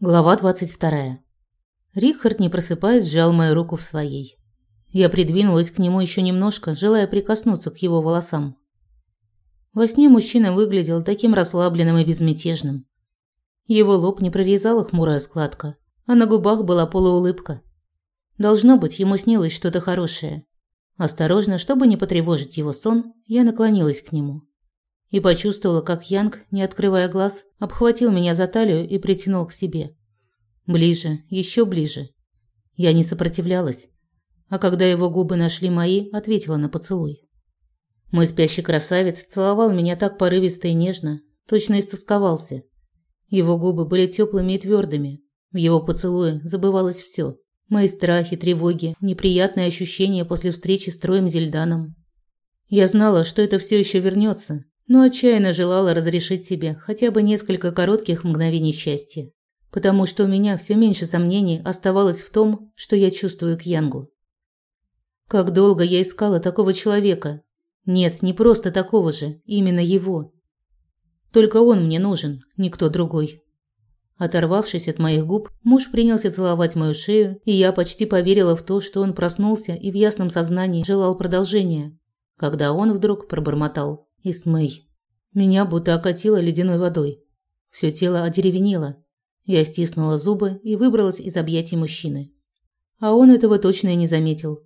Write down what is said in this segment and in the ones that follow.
Глава 22. Рихард, не просыпаясь, сжал мою руку в своей. Я придвинулась к нему еще немножко, желая прикоснуться к его волосам. Во сне мужчина выглядел таким расслабленным и безмятежным. Его лоб не прорезала хмурая складка, а на губах была полуулыбка. Должно быть, ему снилось что-то хорошее. Осторожно, чтобы не потревожить его сон, я наклонилась к нему и почувствовала, как Янг, не открывая глаз, обхватил меня за талию и притянул к себе. Ближе, еще ближе. Я не сопротивлялась, а когда его губы нашли мои, ответила на поцелуй. Мой спящий красавец целовал меня так порывисто и нежно, точно истосковался. Его губы были теплыми и твердыми. В его поцелуе забывалось все: мои страхи, тревоги, неприятные ощущения после встречи с Троем Зельданом. Я знала, что это все еще вернется, но отчаянно желала разрешить себе хотя бы несколько коротких мгновений счастья, потому что у меня все меньше сомнений оставалось в том, что я чувствую к Янгу. Как долго я искала такого человека. Нет, не просто такого же, именно его. Только он мне нужен, никто другой. Оторвавшись от моих губ, муж принялся целовать мою шею, и я почти поверила в то, что он проснулся и в ясном сознании желал продолжения, когда он вдруг пробормотал Исмей. Меня будто окатило ледяной водой. Все тело одеревенело. Я стиснула зубы и выбралась из объятий мужчины. А он этого точно и не заметил.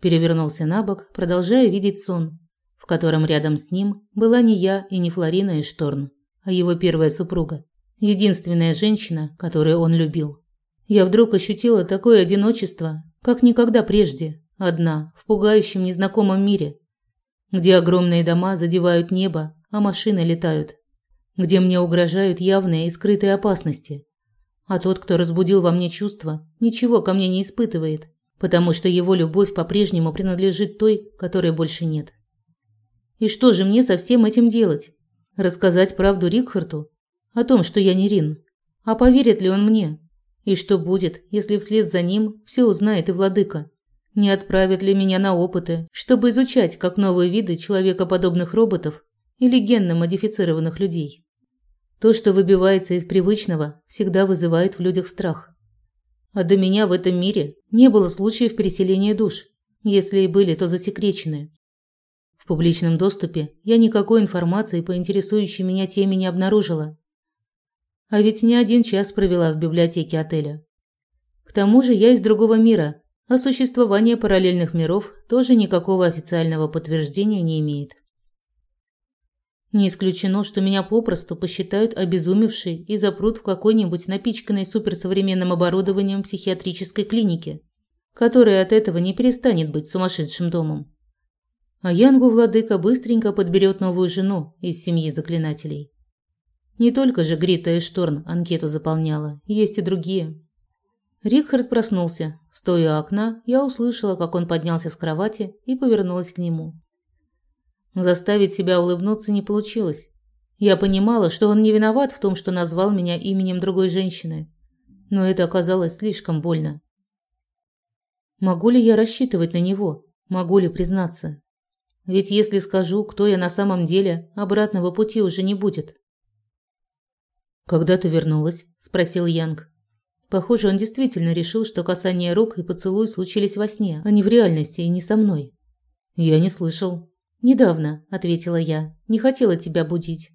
Перевернулся на бок, продолжая видеть сон, в котором рядом с ним была не я и не Флорина Шторн, а его первая супруга, единственная женщина, которую он любил. Я вдруг ощутила такое одиночество, как никогда прежде, одна, в пугающем незнакомом мире, где огромные дома задевают небо, а машины летают, где мне угрожают явные и скрытые опасности. А тот, кто разбудил во мне чувства, ничего ко мне не испытывает, потому что его любовь по-прежнему принадлежит той, которой больше нет. И что же мне со всем этим делать? Рассказать правду Рикхарту о том, что я не Рин? А поверит ли он мне? И что будет, если вслед за ним все узнает и владыка? Не отправят ли меня на опыты, чтобы изучать, как новые виды человекоподобных роботов или генно-модифицированных людей? То, что выбивается из привычного, всегда вызывает в людях страх. А до меня в этом мире не было случаев переселения душ, если и были, то засекреченные. В публичном доступе я никакой информации по интересующей меня теме не обнаружила. А ведь не один час провела в библиотеке отеля. К тому же я из другого мира а существование параллельных миров тоже никакого официального подтверждения не имеет. Не исключено, что меня попросту посчитают обезумевшей и запрут в какой-нибудь напичканной суперсовременным оборудованием психиатрической клинике, которая от этого не перестанет быть сумасшедшим домом. А Янгу владыка быстренько подберет новую жену из семьи заклинателей. Не только же Грита Эшторн анкету заполняла, есть и другие. Рихард проснулся. Стоя у окна, я услышала, как он поднялся с кровати и повернулась к нему. Заставить себя улыбнуться не получилось. Я понимала, что он не виноват в том, что назвал меня именем другой женщины, но это оказалось слишком больно. Могу ли я рассчитывать на него? Могу ли признаться? Ведь если скажу, кто я на самом деле, обратного пути уже не будет. Когда ты вернулась? спросил Янг. Похоже, он действительно решил, что касание рук и поцелуй случились во сне, а не в реальности и не со мной. Я не слышал. Недавно, ответила я. Не хотела тебя будить.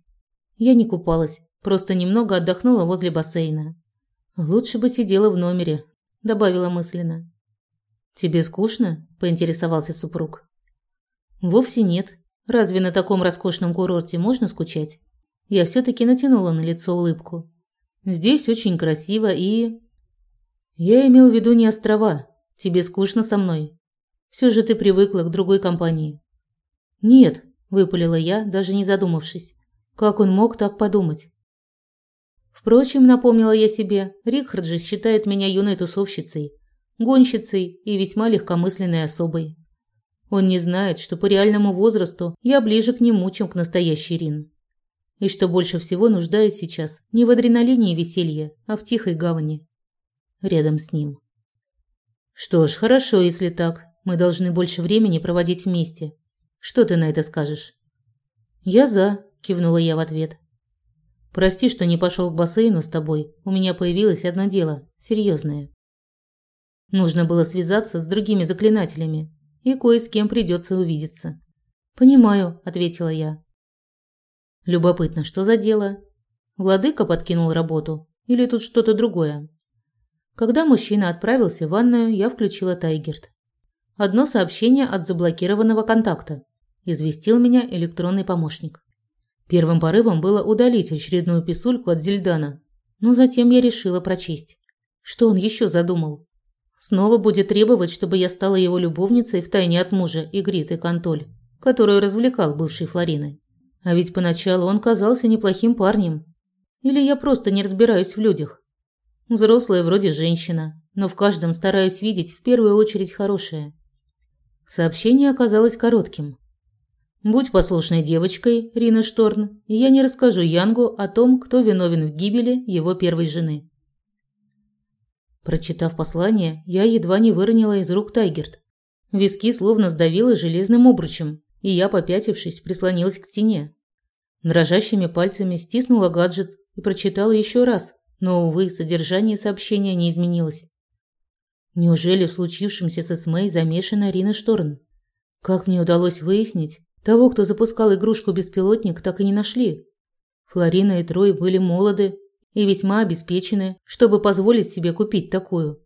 Я не купалась, просто немного отдохнула возле бассейна. Лучше бы сидела в номере, добавила мысленно. Тебе скучно? поинтересовался супруг. Вовсе нет. Разве на таком роскошном курорте можно скучать? Я все таки натянула на лицо улыбку. Здесь очень красиво и я имел в виду не острова. Тебе скучно со мной? Все же ты привыкла к другой компании. Нет, выпалила я, даже не задумавшись. Как он мог так подумать? Впрочем, напомнила я себе, Рихард же считает меня юной тусовщицей, гонщицей и весьма легкомысленной особой. Он не знает, что по реальному возрасту я ближе к нему, чем к настоящей Рин. И что больше всего нуждаюсь сейчас не в адреналине и веселье, а в тихой гавани рядом с ним. Что ж, хорошо, если так. Мы должны больше времени проводить вместе. Что ты на это скажешь? Я за, кивнула я в ответ. Прости, что не пошел к бассейну с тобой. У меня появилось одно дело, серьезное. Нужно было связаться с другими заклинателями, и кое с кем придется увидеться. Понимаю, ответила я. Любопытно, что за дело? Владыка подкинул работу или тут что-то другое? Когда мужчина отправился в ванную, я включила Тайгерт. Одно сообщение от заблокированного контакта. Известил меня электронный помощник. Первым порывом было удалить очередную писульку от Зельдана, но затем я решила прочесть. Что он еще задумал? Снова будет требовать, чтобы я стала его любовницей втайне от мужа Игриты Кантоль, которую развлекал бывший Флорины. А ведь поначалу он казался неплохим парнем. Или я просто не разбираюсь в людях. Взрослая вроде женщина, но в каждом стараюсь видеть в первую очередь хорошее. Сообщение оказалось коротким. Будь послушной девочкой, Рина Шторн, и я не расскажу Янгу о том, кто виновен в гибели его первой жены. Прочитав послание, я едва не выронила из рук Тайгерт. Виски словно сдавило железным обручем, и я, попятившись, прислонилась к стене. Дрожащими пальцами стиснула гаджет и прочитала еще раз, но, увы, содержание сообщения не изменилось. Неужели в случившемся с Эсмей замешана Рина Шторн? Как мне удалось выяснить, того, кто запускал игрушку-беспилотник, так и не нашли. Флорина и Трой были молоды и весьма обеспечены, чтобы позволить себе купить такую.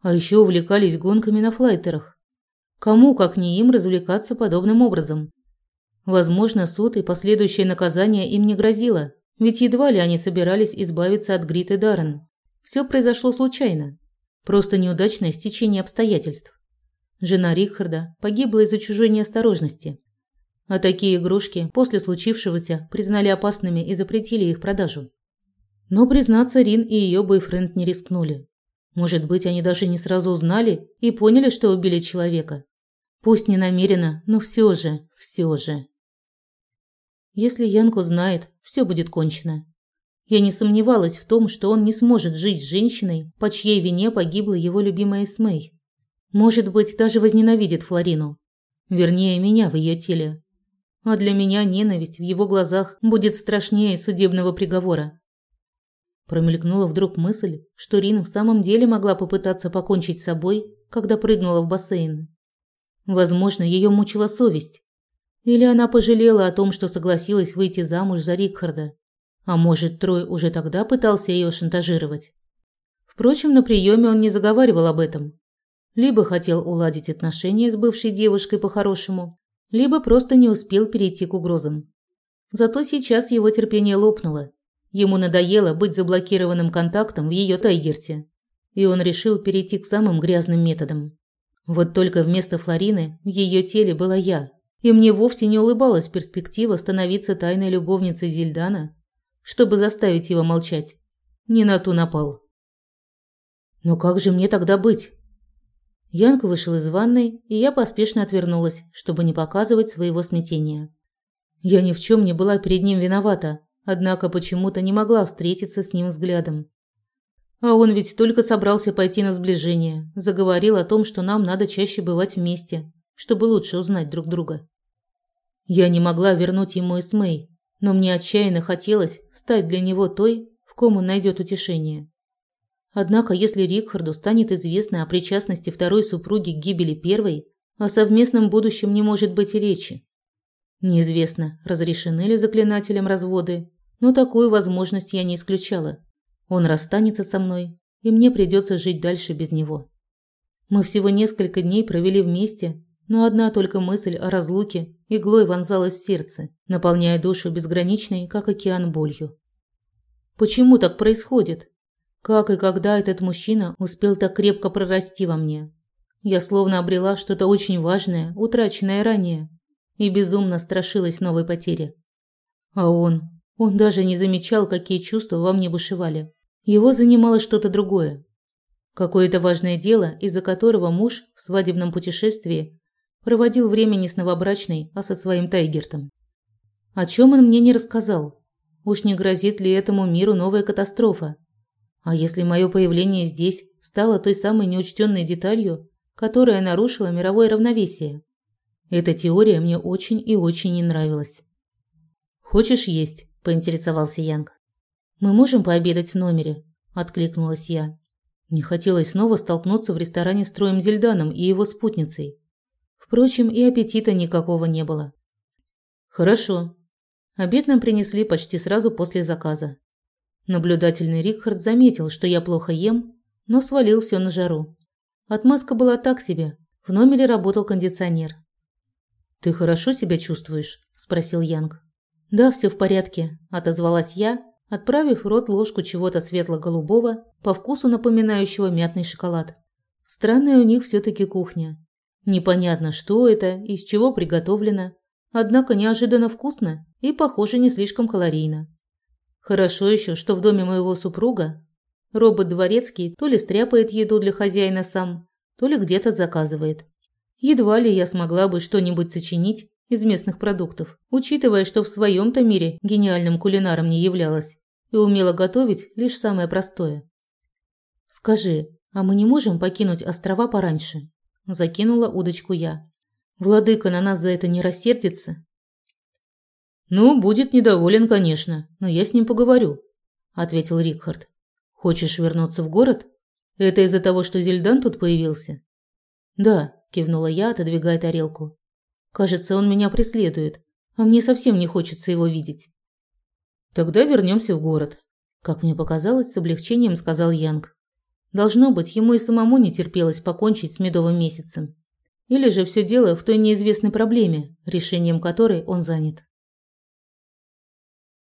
А еще увлекались гонками на флайтерах. Кому, как не им, развлекаться подобным образом? Возможно, суд и последующее наказание им не грозило, ведь едва ли они собирались избавиться от Гриты Даррен. Все произошло случайно. Просто неудачное стечение обстоятельств. Жена Рихарда погибла из-за чужой неосторожности. А такие игрушки после случившегося признали опасными и запретили их продажу. Но признаться Рин и ее бойфренд не рискнули. Может быть, они даже не сразу узнали и поняли, что убили человека. Пусть не намеренно, но все же, все же. Если Янко знает, все будет кончено. Я не сомневалась в том, что он не сможет жить с женщиной, по чьей вине погибла его любимая Смей. Может быть, даже возненавидит Флорину. Вернее, меня в ее теле. А для меня ненависть в его глазах будет страшнее судебного приговора. Промелькнула вдруг мысль, что Рина в самом деле могла попытаться покончить с собой, когда прыгнула в бассейн. Возможно, ее мучила совесть. Или она пожалела о том, что согласилась выйти замуж за Рикхарда. А может, Трой уже тогда пытался ее шантажировать. Впрочем, на приеме он не заговаривал об этом. Либо хотел уладить отношения с бывшей девушкой по-хорошему, либо просто не успел перейти к угрозам. Зато сейчас его терпение лопнуло. Ему надоело быть заблокированным контактом в ее Тайгерте, и он решил перейти к самым грязным методам. Вот только вместо Флорины в ее теле была я, и мне вовсе не улыбалась перспектива становиться тайной любовницей Зильдана, чтобы заставить его молчать. Не на ту напал. Но как же мне тогда быть? Янка вышел из ванной, и я поспешно отвернулась, чтобы не показывать своего смятения. Я ни в чем не была перед ним виновата, однако почему-то не могла встретиться с ним взглядом. А он ведь только собрался пойти на сближение, заговорил о том, что нам надо чаще бывать вместе, чтобы лучше узнать друг друга. Я не могла вернуть ему Эсмей, но мне отчаянно хотелось стать для него той, в ком он найдет утешение. Однако, если Рикхарду станет известно о причастности второй супруги к гибели первой, о совместном будущем не может быть и речи. Неизвестно, разрешены ли заклинателям разводы, но такую возможность я не исключала. Он расстанется со мной, и мне придется жить дальше без него. Мы всего несколько дней провели вместе, но одна только мысль о разлуке иглой вонзалась в сердце, наполняя душу безграничной, как океан, болью. Почему так происходит? Как и когда этот мужчина успел так крепко прорасти во мне? Я словно обрела что-то очень важное, утраченное ранее, и безумно страшилась новой потери. А он, он даже не замечал, какие чувства во мне бушевали. Его занимало что-то другое. Какое-то важное дело, из-за которого муж в свадебном путешествии проводил время не с новобрачной, а со своим Тайгертом. О чем он мне не рассказал? Уж не грозит ли этому миру новая катастрофа? А если мое появление здесь стало той самой неучтенной деталью, которая нарушила мировое равновесие? Эта теория мне очень и очень не нравилась. «Хочешь есть?» – поинтересовался Янг. Мы можем пообедать в номере, откликнулась я. Не хотелось снова столкнуться в ресторане с Троем Зельданом и его спутницей. Впрочем, и аппетита никакого не было. Хорошо. Обед нам принесли почти сразу после заказа. Наблюдательный Рикхард заметил, что я плохо ем, но свалил все на жару. Отмазка была так себе. В номере работал кондиционер. «Ты хорошо себя чувствуешь?» – спросил Янг. «Да, все в порядке», – отозвалась я, отправив в рот ложку чего-то светло-голубого, по вкусу напоминающего мятный шоколад. Странная у них все таки кухня. Непонятно, что это, из чего приготовлено, однако неожиданно вкусно и, похоже, не слишком калорийно. Хорошо еще, что в доме моего супруга робот дворецкий то ли стряпает еду для хозяина сам, то ли где-то заказывает. Едва ли я смогла бы что-нибудь сочинить из местных продуктов, учитывая, что в своем-то мире гениальным кулинаром не являлась и умела готовить лишь самое простое. «Скажи, а мы не можем покинуть острова пораньше?» – закинула удочку я. «Владыка на нас за это не рассердится?» «Ну, будет недоволен, конечно, но я с ним поговорю», – ответил Рикхард. «Хочешь вернуться в город?» Это из-за того, что Зельдан тут появился? Да, кивнула я, отодвигая тарелку. Кажется, он меня преследует, а мне совсем не хочется его видеть. Тогда вернемся в город, как мне показалось, с облегчением сказал Янг. Должно быть, ему и самому не терпелось покончить с медовым месяцем. Или же все дело в той неизвестной проблеме, решением которой он занят.